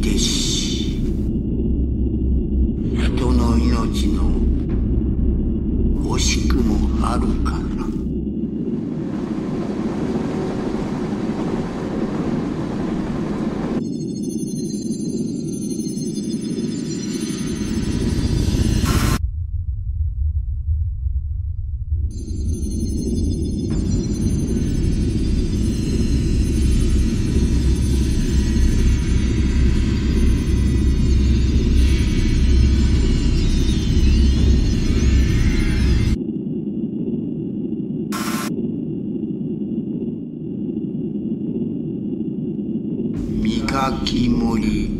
です。き城り。